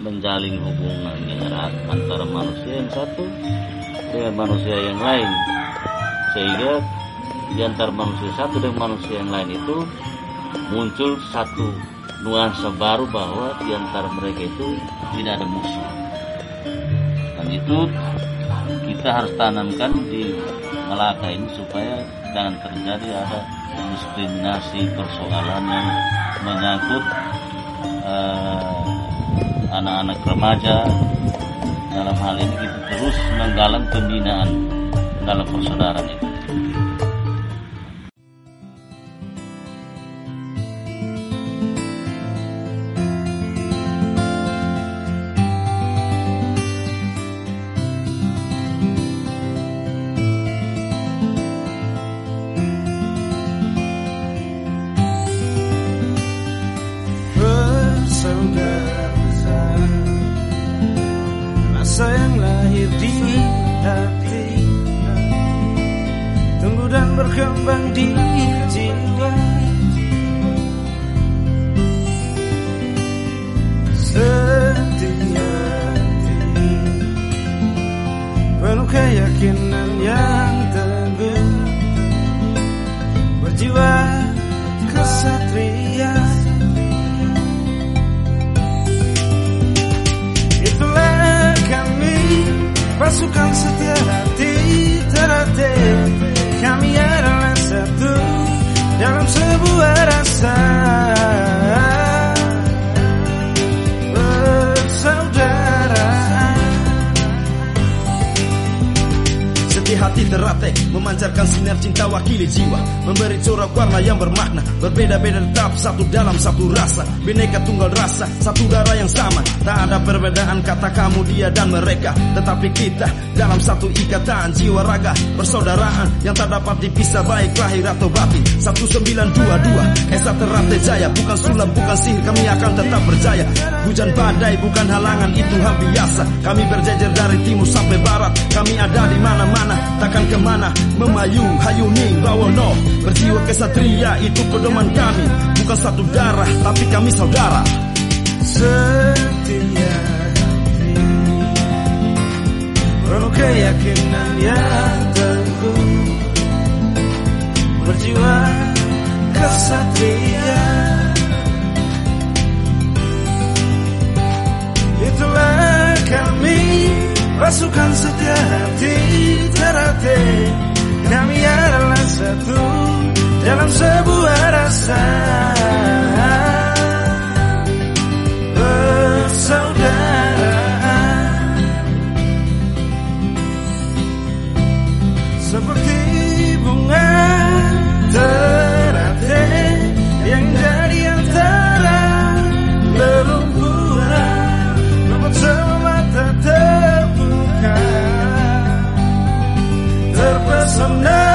menjalin hubungan yang erat antara manusia yang satu dengan manusia yang lain. Sehingga di antara manusia satu dengan manusia yang lain itu muncul satu nuansa baru bahwa di antara mereka itu tidak ada musuh. Dan itu kita harus tanamkan di Melaka ini supaya jangan terjadi ada diskriminasi persoalan yang menyangkut uh, anak-anak remaja dalam hal ini kita terus menggalang pembinaan dalam persaudaraan itu. Berkembang di jiwa Setia hati Penuh keyakinan yang Dalam sebuah rasa Hati terate Memancarkan sinar cinta wakili jiwa Memberi corak warna yang bermakna Berbeda-beda tetap satu dalam satu rasa Bineka tunggal rasa Satu darah yang sama. Tak ada perbedaan kata kamu dia dan mereka Tetapi kita dalam satu ikatan jiwa raga Persaudaraan yang tak dapat dipisah baik lahir atau batin. 1922 Esa terate jaya Bukan sulap bukan sihir kami akan tetap berjaya. Hujan badai bukan halangan itu hal biasa. Kami berjejer dari timur sampai barat Kami ada di mana-mana takkan ke mana Memayu hayuni bawono. Berjiwa kesatria itu pedoman kami. Bukan satu darah tapi kami saudara. Setia Penuh keyakinan yang teguh Berjiwa kesatria. Itulah kami Pasukan setia hati terate Kami adalah satu dalam sebuah rasa. Persaudaraan Seperti Some someday.